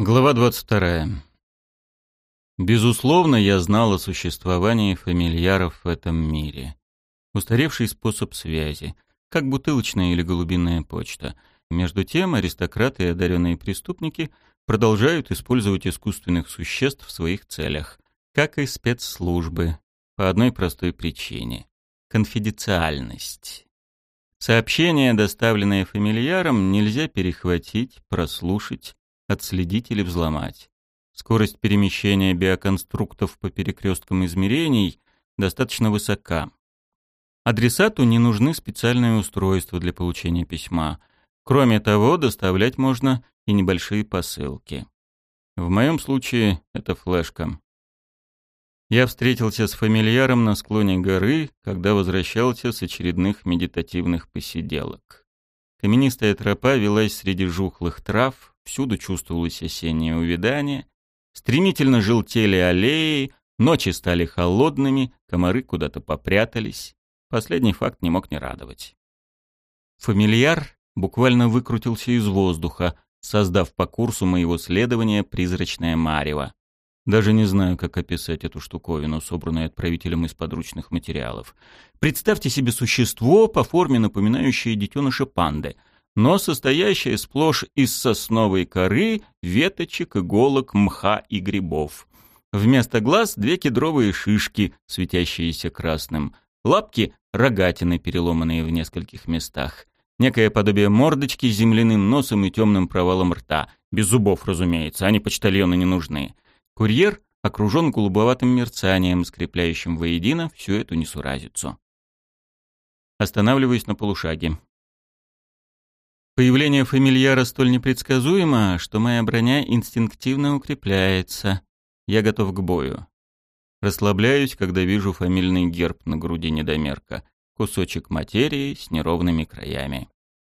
Глава 22. Безусловно, я знал о существовании фамильяров в этом мире. Устаревший способ связи, как бутылочная или голубиная почта. Между тем, аристократы и одаренные преступники продолжают использовать искусственных существ в своих целях, как и спецслужбы, по одной простой причине — конфиденциальность. Сообщения, доставленные фамильярам, нельзя перехватить, прослушать, отследить или взломать. Скорость перемещения биоконструктов по перекресткам измерений достаточно высока. Адресату не нужны специальные устройства для получения письма. Кроме того, доставлять можно и небольшие посылки. В моем случае это флешка. Я встретился с фамильяром на склоне горы, когда возвращался с очередных медитативных посиделок. Каменистая тропа велась среди жухлых трав, Всюду чувствовалось осеннее увядание. Стремительно желтели аллеи, ночи стали холодными, комары куда-то попрятались. Последний факт не мог не радовать. Фамильяр буквально выкрутился из воздуха, создав по курсу моего следования призрачное марево. Даже не знаю, как описать эту штуковину, собранную отправителем из подручных материалов. Представьте себе существо, по форме напоминающее детеныша панды — но состоящая сплошь из сосновой коры, веточек, иголок, мха и грибов. Вместо глаз две кедровые шишки, светящиеся красным. Лапки — рогатины, переломанные в нескольких местах. Некое подобие мордочки с земляным носом и темным провалом рта. Без зубов, разумеется, они почтальоны не нужны. Курьер окружен голубоватым мерцанием, скрепляющим воедино всю эту несуразицу. Останавливаюсь на полушаге. Появление фамильяра столь непредсказуемо, что моя броня инстинктивно укрепляется. Я готов к бою. Расслабляюсь, когда вижу фамильный герб на груди недомерка. Кусочек материи с неровными краями.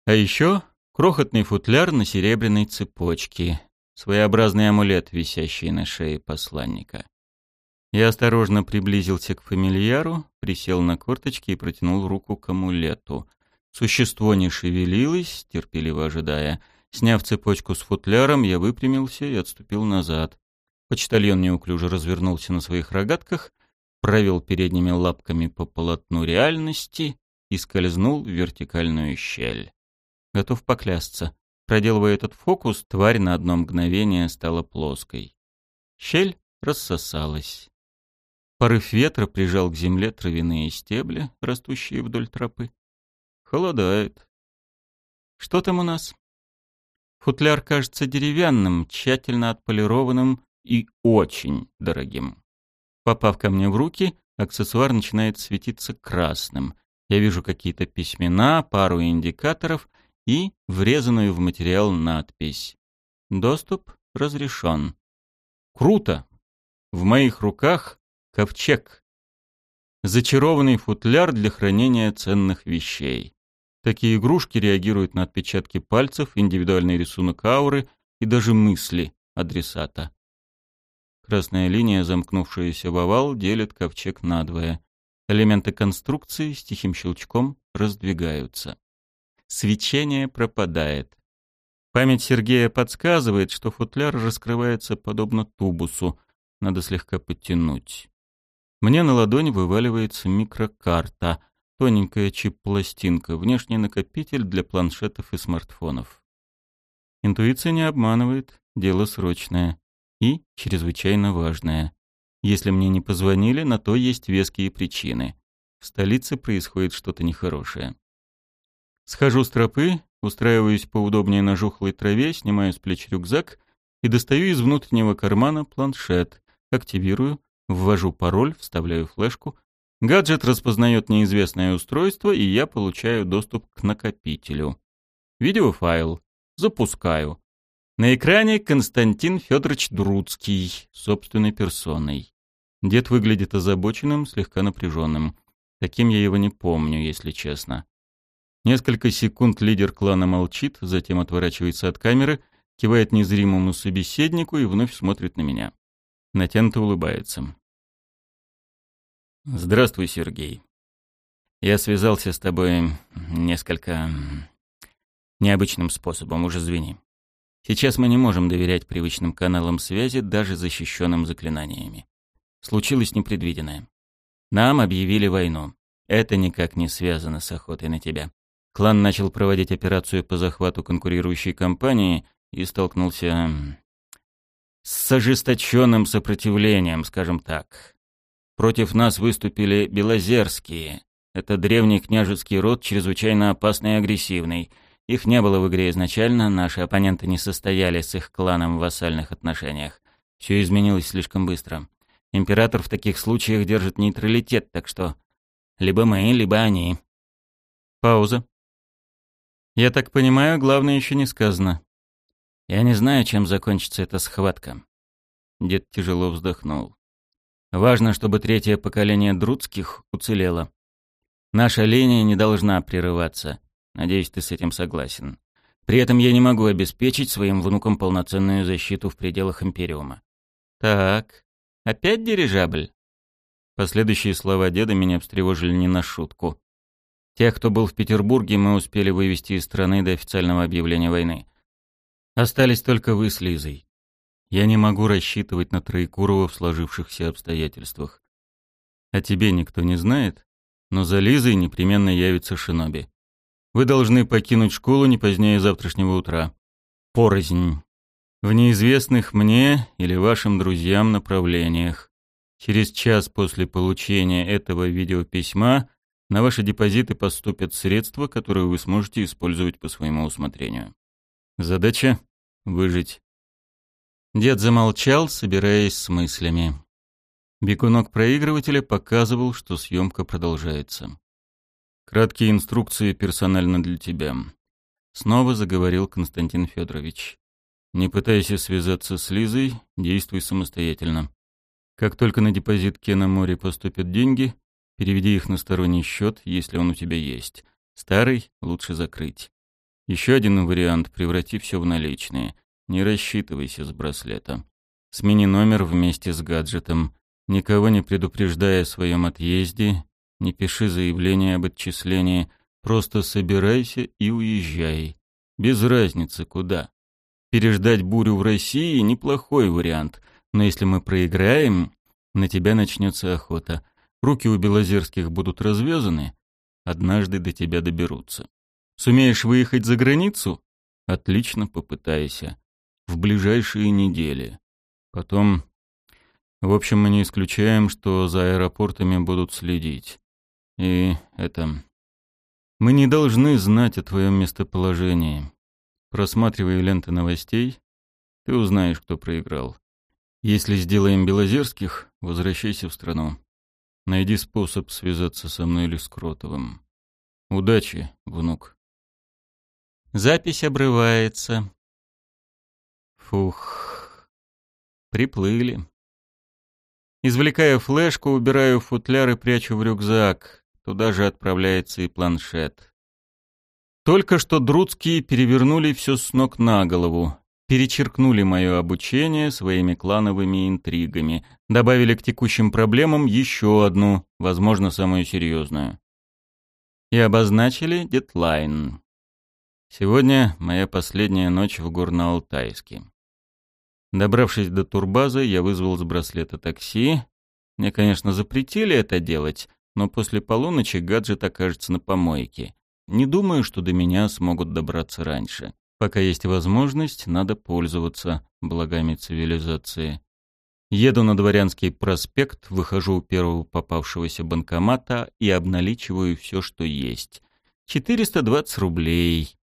А еще крохотный футляр на серебряной цепочке. Своеобразный амулет, висящий на шее посланника. Я осторожно приблизился к фамильяру, присел на корточки и протянул руку к амулету — Существо не шевелилось, терпеливо ожидая. Сняв цепочку с футляром, я выпрямился и отступил назад. Почтальон неуклюже развернулся на своих рогатках, провел передними лапками по полотну реальности и скользнул в вертикальную щель. Готов поклясться. Проделывая этот фокус, тварь на одно мгновение стала плоской. Щель рассосалась. Порыв ветра прижал к земле травяные стебли, растущие вдоль тропы. Холодает. Что там у нас? Футляр кажется деревянным, тщательно отполированным и очень дорогим. Попав ко мне в руки, аксессуар начинает светиться красным. Я вижу какие-то письмена, пару индикаторов и врезанную в материал надпись. Доступ разрешен. Круто! В моих руках ковчег. Зачарованный футляр для хранения ценных вещей. Такие игрушки реагируют на отпечатки пальцев, индивидуальный рисунок ауры и даже мысли адресата. Красная линия, замкнувшаяся в овал, делит ковчег надвое. Элементы конструкции с тихим щелчком раздвигаются. Свечение пропадает. Память Сергея подсказывает, что футляр раскрывается подобно тубусу. Надо слегка подтянуть. Мне на ладонь вываливается микрокарта — Тоненькая чип-пластинка, внешний накопитель для планшетов и смартфонов. Интуиция не обманывает, дело срочное и чрезвычайно важное. Если мне не позвонили, на то есть веские причины. В столице происходит что-то нехорошее. Схожу с тропы, устраиваюсь поудобнее на жухлой траве, снимаю с плеч рюкзак и достаю из внутреннего кармана планшет, активирую, ввожу пароль, вставляю флешку, Гаджет распознает неизвестное устройство, и я получаю доступ к накопителю. Видеофайл. Запускаю. На экране Константин Федорович Друцкий, собственной персоной. Дед выглядит озабоченным, слегка напряженным. Таким я его не помню, если честно. Несколько секунд лидер клана молчит, затем отворачивается от камеры, кивает незримому собеседнику и вновь смотрит на меня. Натянуто улыбается. Здравствуй, Сергей. Я связался с тобой несколько необычным способом, уже извини. Сейчас мы не можем доверять привычным каналам связи, даже защищенным заклинаниями. Случилось непредвиденное. Нам объявили войну. Это никак не связано с охотой на тебя. Клан начал проводить операцию по захвату конкурирующей компании и столкнулся с ожесточенным сопротивлением, скажем так. Против нас выступили Белозерские. Это древний княжеский род, чрезвычайно опасный и агрессивный. Их не было в игре изначально, наши оппоненты не состояли с их кланом в вассальных отношениях. Все изменилось слишком быстро. Император в таких случаях держит нейтралитет, так что либо мы, либо они. Пауза. Я так понимаю, главное еще не сказано. Я не знаю, чем закончится эта схватка. Дед тяжело вздохнул. Важно, чтобы третье поколение Друцких уцелело. Наша линия не должна прерываться. Надеюсь, ты с этим согласен. При этом я не могу обеспечить своим внукам полноценную защиту в пределах Империума. Так, опять дирижабль? Последующие слова деда меня встревожили не на шутку. Тех, кто был в Петербурге, мы успели вывести из страны до официального объявления войны. Остались только вы с Лизой. Я не могу рассчитывать на Троекурова в сложившихся обстоятельствах. А тебе никто не знает, но за Лизой непременно явится Шиноби. Вы должны покинуть школу не позднее завтрашнего утра. Порознь. В неизвестных мне или вашим друзьям направлениях. Через час после получения этого видеописьма на ваши депозиты поступят средства, которые вы сможете использовать по своему усмотрению. Задача — выжить. Дед замолчал, собираясь с мыслями. Бекунок проигрывателя показывал, что съемка продолжается. Краткие инструкции персонально для тебя. Снова заговорил Константин Федорович. Не пытайся связаться с Лизой, действуй самостоятельно. Как только на депозит Кена Море поступят деньги, переведи их на сторонний счет, если он у тебя есть. Старый лучше закрыть. Еще один вариант — преврати все в наличные. Не рассчитывайся с браслета. Смени номер вместе с гаджетом. Никого не предупреждая о своем отъезде, не пиши заявление об отчислении, просто собирайся и уезжай. Без разницы куда. Переждать бурю в России – неплохой вариант, но если мы проиграем, на тебя начнется охота. Руки у Белозерских будут развязаны, однажды до тебя доберутся. Сумеешь выехать за границу? Отлично, попытайся. В ближайшие недели. Потом... В общем, мы не исключаем, что за аэропортами будут следить. И это... Мы не должны знать о твоем местоположении. Просматривая ленты новостей, ты узнаешь, кто проиграл. Если сделаем Белозерских, возвращайся в страну. Найди способ связаться со мной или с Кротовым. Удачи, внук. Запись обрывается. Фух. Приплыли. Извлекая флешку, убираю футляр и прячу в рюкзак. Туда же отправляется и планшет. Только что Друцкие перевернули все с ног на голову, перечеркнули мое обучение своими клановыми интригами, добавили к текущим проблемам еще одну, возможно, самую серьезную. И обозначили дедлайн. Сегодня моя последняя ночь в Горно-Алтайске. Добравшись до турбазы, я вызвал с браслета такси. Мне, конечно, запретили это делать, но после полуночи гаджет окажется на помойке. Не думаю, что до меня смогут добраться раньше. Пока есть возможность, надо пользоваться благами цивилизации. Еду на Дворянский проспект, выхожу у первого попавшегося банкомата и обналичиваю все, что есть. 420 рублей.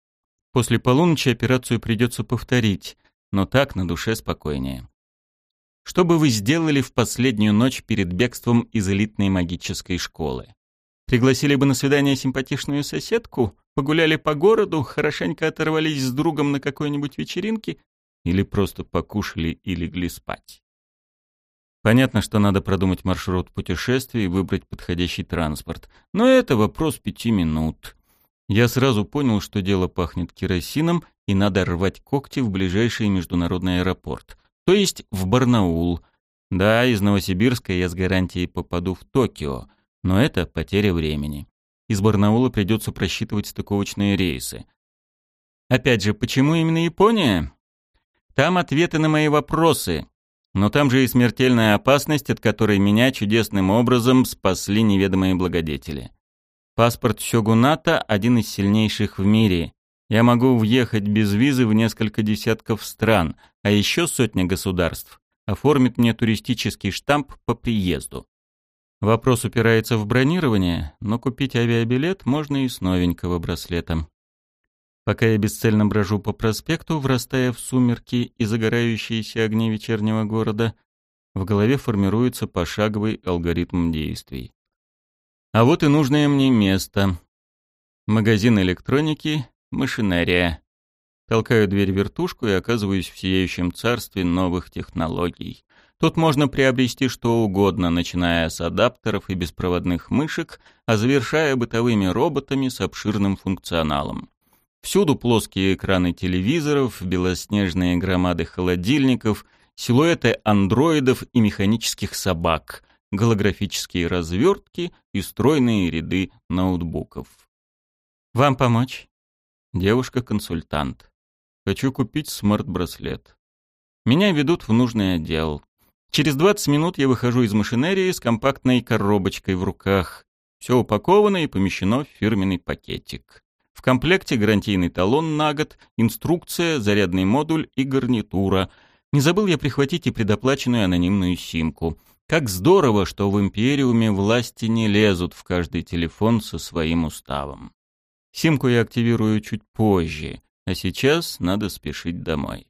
После полуночи операцию придется повторить, но так на душе спокойнее. Что бы вы сделали в последнюю ночь перед бегством из элитной магической школы? Пригласили бы на свидание симпатичную соседку, погуляли по городу, хорошенько оторвались с другом на какой-нибудь вечеринке или просто покушали и легли спать? Понятно, что надо продумать маршрут путешествия и выбрать подходящий транспорт, но это вопрос пяти минут. Я сразу понял, что дело пахнет керосином и надо рвать когти в ближайший международный аэропорт — то есть в Барнаул. Да, из Новосибирска я с гарантией попаду в Токио, но это потеря времени. Из Барнаула придется просчитывать стыковочные рейсы. Опять же, почему именно Япония? Там ответы на мои вопросы. Но там же и смертельная опасность, от которой меня чудесным образом спасли неведомые благодетели. Паспорт Сёгуната – один из сильнейших в мире. Я могу въехать без визы в несколько десятков стран, а еще сотня государств оформит мне туристический штамп по приезду. Вопрос упирается в бронирование, но купить авиабилет можно и с новенького браслета. Пока я бесцельно брожу по проспекту, врастая в сумерки и загорающиеся огни вечернего города, в голове формируется пошаговый алгоритм действий. А вот и нужное мне место. Магазин электроники, машинерия. Толкаю дверь вертушку и оказываюсь в сияющем царстве новых технологий. Тут можно приобрести что угодно, начиная с адаптеров и беспроводных мышек, а завершая бытовыми роботами с обширным функционалом. Всюду плоские экраны телевизоров, белоснежные громады холодильников, силуэты андроидов и механических собак, голографические развертки и стройные ряды ноутбуков. «Вам помочь?» Девушка-консультант. «Хочу купить смарт-браслет». Меня ведут в нужный отдел. Через 20 минут я выхожу из машинерии с компактной коробочкой в руках. Все упаковано и помещено в фирменный пакетик. В комплекте гарантийный талон на год, инструкция, зарядный модуль и гарнитура. Не забыл я прихватить и предоплаченную анонимную симку. Как здорово, что в Империуме власти не лезут в каждый телефон со своим уставом. Симку я активирую чуть позже, а сейчас надо спешить домой.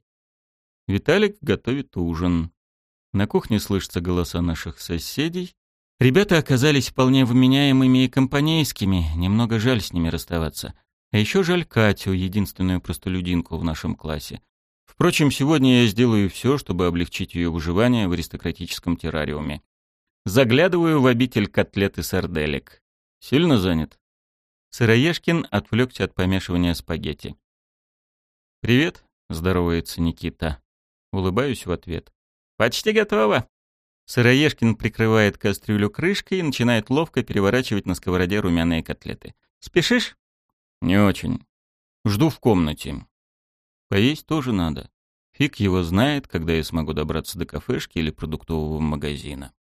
Виталик готовит ужин. На кухне слышатся голоса наших соседей. Ребята оказались вполне вменяемыми и компанейскими, немного жаль с ними расставаться. А еще жаль Катю, единственную простолюдинку в нашем классе. Впрочем, сегодня я сделаю все, чтобы облегчить ее выживание в аристократическом террариуме. Заглядываю в обитель котлет и сарделек. Сильно занят? Сыроежкин отвлекся от помешивания спагетти. «Привет», — здоровается Никита. Улыбаюсь в ответ. «Почти готово». Сыроежкин прикрывает кастрюлю крышкой и начинает ловко переворачивать на сковороде румяные котлеты. «Спешишь?» «Не очень. Жду в комнате. Поесть тоже надо. Фиг его знает, когда я смогу добраться до кафешки или продуктового магазина».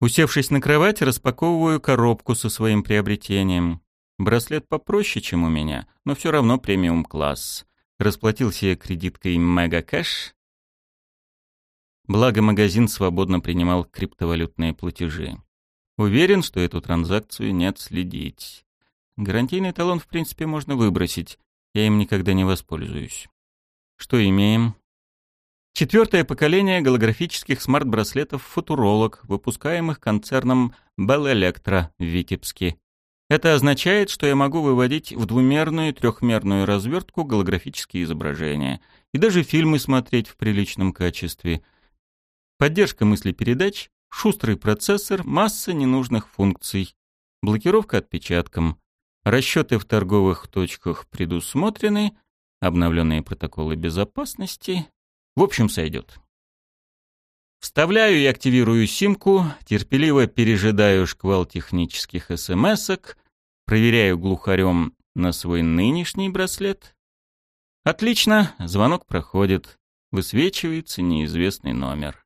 Усевшись на кровать, распаковываю коробку со своим приобретением. Браслет попроще, чем у меня, но все равно премиум-класс. Расплатился я кредиткой Мега Кэш, Благо магазин свободно принимал криптовалютные платежи. Уверен, что эту транзакцию не отследить. Гарантийный талон, в принципе, можно выбросить. Я им никогда не воспользуюсь. Что имеем? Четвертое поколение голографических смарт-браслетов «Футуролог», выпускаемых концерном Bell Electro в Витебске. Это означает, что я могу выводить в двумерную трехмерную развертку голографические изображения и даже фильмы смотреть в приличном качестве – Поддержка мыслепередач, шустрый процессор, масса ненужных функций. Блокировка отпечатком. Расчеты в торговых точках предусмотрены, обновленные протоколы безопасности. В общем, сойдет. Вставляю и активирую симку, терпеливо пережидаю шквал технических смс-ок, проверяю глухарем на свой нынешний браслет. Отлично, звонок проходит. Высвечивается неизвестный номер.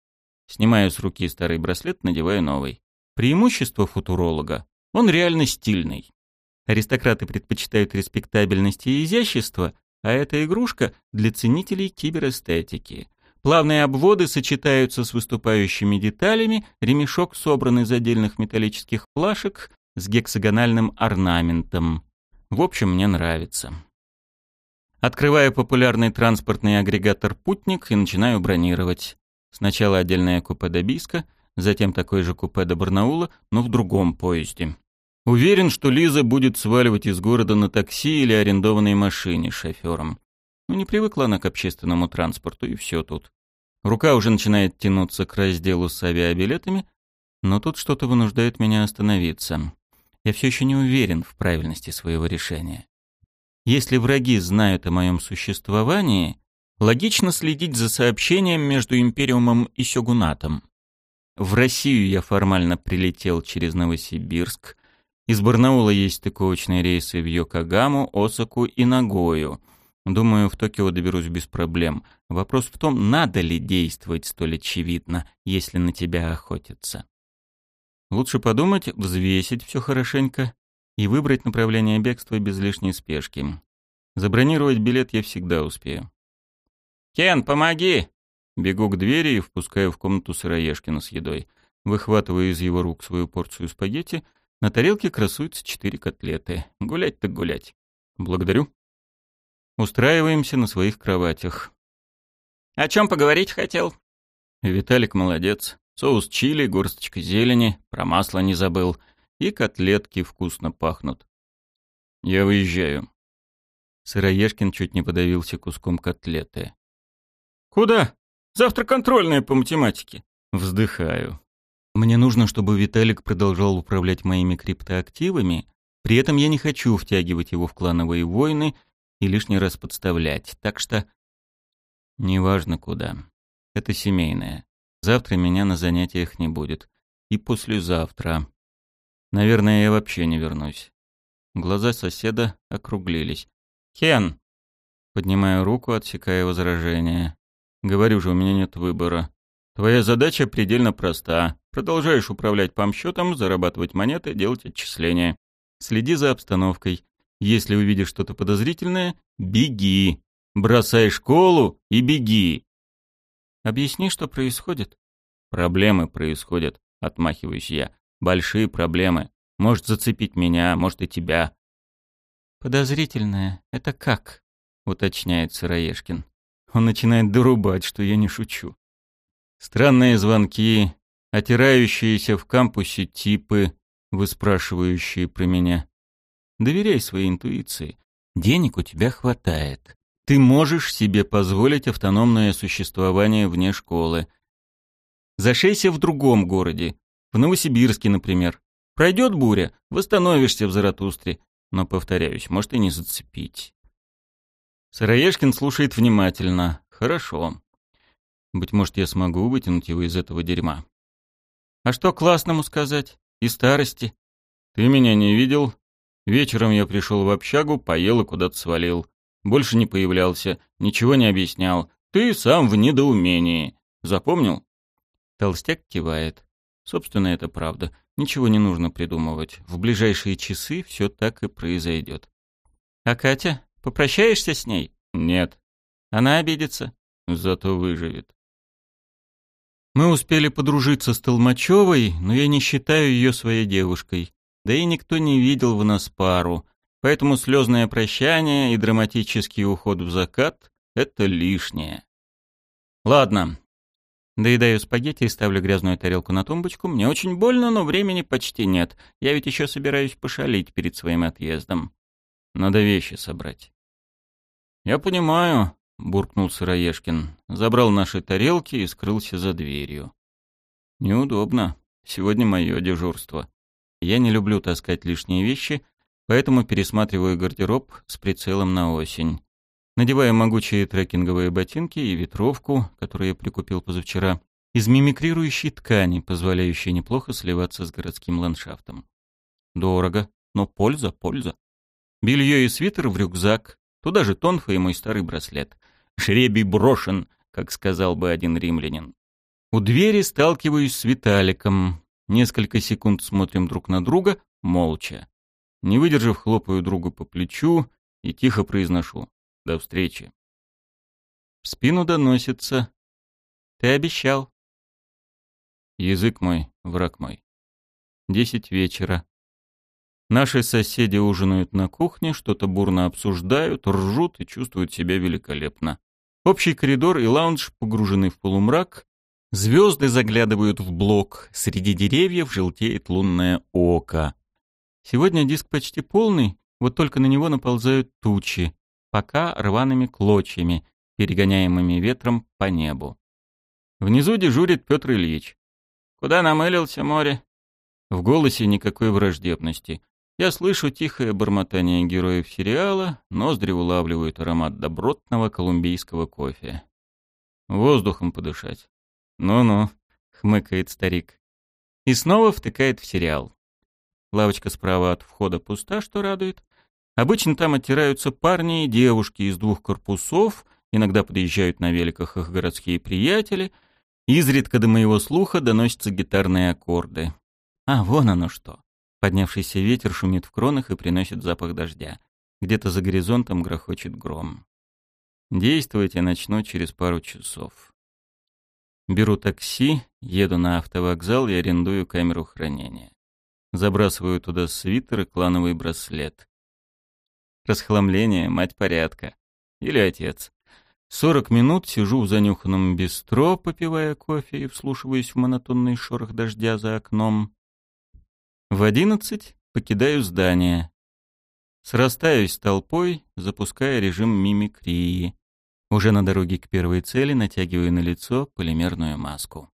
Снимаю с руки старый браслет, надеваю новый. Преимущество футуролога — он реально стильный. Аристократы предпочитают респектабельность и изящество, а эта игрушка для ценителей киберэстетики. Плавные обводы сочетаются с выступающими деталями, ремешок собран из отдельных металлических плашек с гексагональным орнаментом. В общем, мне нравится. Открываю популярный транспортный агрегатор «Путник» и начинаю бронировать. Сначала отдельное купе до Биска, затем такое же купе до Барнаула, но в другом поезде. Уверен, что Лиза будет сваливать из города на такси или арендованной машине шофером. Ну, не привыкла она к общественному транспорту, и все тут. Рука уже начинает тянуться к разделу с авиабилетами, но тут что-то вынуждает меня остановиться. Я все еще не уверен в правильности своего решения. Если враги знают о моем существовании, Логично следить за сообщением между Империумом и Сёгунатом. В Россию я формально прилетел через Новосибирск. Из Барнаула есть стыковочные рейсы в Йокогаму, Осаку и Нагою. Думаю, в Токио доберусь без проблем. Вопрос в том, надо ли действовать столь очевидно, если на тебя охотятся. Лучше подумать, взвесить все хорошенько и выбрать направление бегства без лишней спешки. Забронировать билет я всегда успею. «Кен, помоги!» Бегу к двери и впускаю в комнату Сыроежкина с едой. Выхватываю из его рук свою порцию спагетти. На тарелке красуются четыре котлеты. Гулять так гулять. Благодарю. Устраиваемся на своих кроватях. «О чем поговорить хотел?» Виталик молодец. Соус чили, горсточка зелени, про масло не забыл. И котлетки вкусно пахнут. Я выезжаю. Сыроежкин чуть не подавился куском котлеты. «Куда? Завтра контрольная по математике». Вздыхаю. Мне нужно, чтобы Виталик продолжал управлять моими криптоактивами, при этом я не хочу втягивать его в клановые войны и лишний раз подставлять. Так что неважно куда. Это семейное. Завтра меня на занятиях не будет. И послезавтра. Наверное, я вообще не вернусь. Глаза соседа округлились. «Кен!» Поднимаю руку, отсекая возражение. «Говорю же, у меня нет выбора. Твоя задача предельно проста. Продолжаешь управлять памп-счетом, зарабатывать монеты, делать отчисления. Следи за обстановкой. Если увидишь что-то подозрительное, беги. Бросай школу и беги. Объясни, что происходит. Проблемы происходят, отмахиваюсь я. Большие проблемы. Может зацепить меня, может и тебя. Подозрительное. Это как? уточняет Сыроежкин. Он начинает дорубать, что я не шучу. Странные звонки, отирающиеся в кампусе типы, выспрашивающие про меня. Доверяй своей интуиции. Денег у тебя хватает. Ты можешь себе позволить автономное существование вне школы. Зашейся в другом городе, в Новосибирске, например. Пройдет буря, восстановишься в Заратустре. Но, повторяюсь, может и не зацепить. Сыроежкин слушает внимательно. Хорошо. Быть может, я смогу вытянуть его из этого дерьма. А что классному сказать? И старости? Ты меня не видел, Вечером я пришел в общагу, поел и куда-то свалил. Больше не появлялся, ничего не объяснял. Ты сам в недоумении. Запомнил? Толстяк кивает. Собственно, это правда. Ничего не нужно придумывать. В ближайшие часы все так и произойдет. А Катя? Попрощаешься с ней? Нет. Она обидится? Зато выживет. Мы успели подружиться с Толмачевой, но я не считаю ее своей девушкой. Да и никто не видел в нас пару, поэтому слезное прощание и драматический уход в закат — это лишнее. Ладно. Доедаю спагетти и ставлю грязную тарелку на тумбочку. Мне очень больно, но времени почти нет. Я ведь еще собираюсь пошалить перед своим отъездом. Надо вещи собрать. «Я понимаю», — буркнул Сыроежкин. Забрал наши тарелки и скрылся за дверью. «Неудобно. Сегодня мое дежурство». Я не люблю таскать лишние вещи, поэтому пересматриваю гардероб с прицелом на осень. Надеваю могучие трекинговые ботинки и ветровку, которую я прикупил позавчера, из мимикрирующей ткани, позволяющей неплохо сливаться с городским ландшафтом. Дорого, но польза, польза. Белье и свитер в рюкзак, туда же тонфа и мой старый браслет. Шребий брошен, как сказал бы один римлянин. У двери сталкиваюсь с Виталиком. Несколько секунд смотрим друг на друга, молча. Не выдержав, хлопаю другу по плечу и тихо произношу «До встречи». В спину доносится «Ты обещал». Язык мой, враг мой. Десять вечера. Наши соседи ужинают на кухне, что-то бурно обсуждают, ржут и чувствуют себя великолепно. Общий коридор и лаунж погружены в полумрак, Звезды заглядывают в блок, среди деревьев желтеет лунное око. Сегодня диск почти полный, вот только на него наползают тучи, пока рваными клочьями, перегоняемыми ветром по небу. Внизу дежурит Петр Ильич. «Куда намылился море?» В голосе никакой враждебности. Я слышу тихое бормотание героев сериала, ноздри улавливают аромат добротного колумбийского кофе. Воздухом подышать. «Ну-ну», — хмыкает старик. И снова втыкает в сериал. Лавочка справа от входа пуста, что радует. Обычно там оттираются парни и девушки из двух корпусов, иногда приезжают на великах их городские приятели. Изредка до моего слуха доносятся гитарные аккорды. А, вон оно что. Поднявшийся ветер шумит в кронах и приносит запах дождя. Где-то за горизонтом грохочет гром. Действовать я начну через пару часов. Беру такси, еду на автовокзал и арендую камеру хранения. Забрасываю туда свитер и клановый браслет. Расхламление, мать порядка. Или отец. Сорок минут сижу в занюханном бистро, попивая кофе и вслушиваясь в монотонный шорох дождя за окном. В одиннадцать покидаю здание. Срастаюсь с толпой, запуская режим мимикрии. Уже на дороге к первой цели натягиваю на лицо полимерную маску.